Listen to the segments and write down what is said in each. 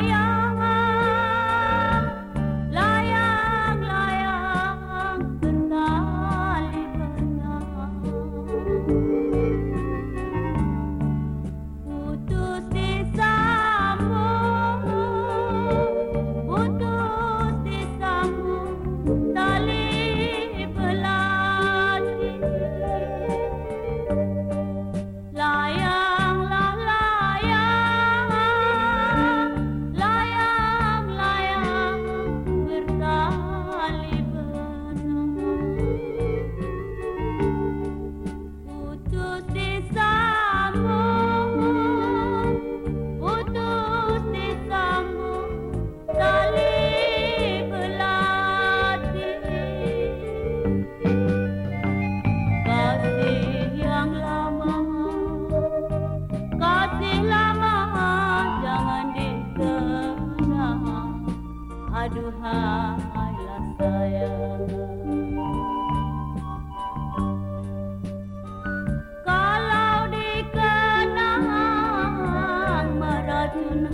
yeah. Kalau dikenang meracun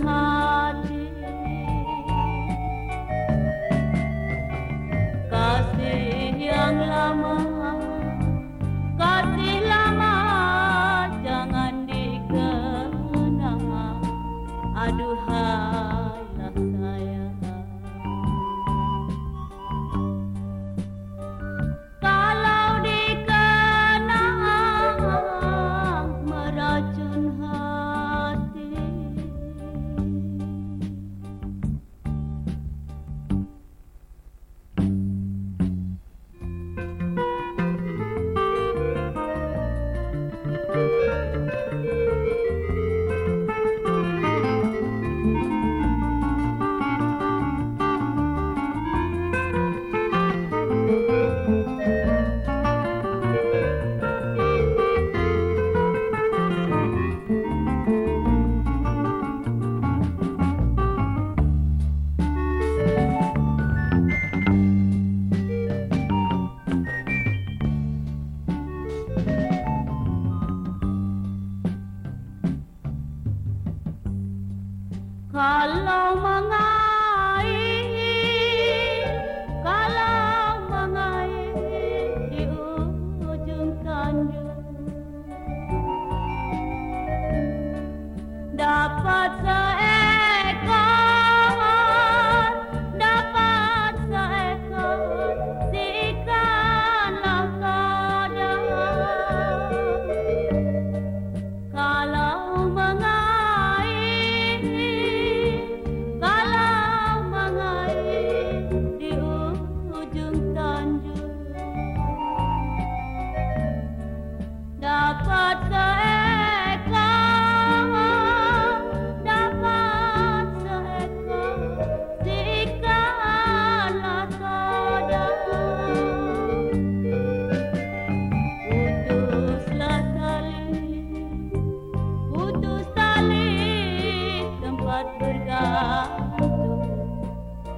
kalau mengalir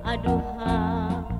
aduh aduh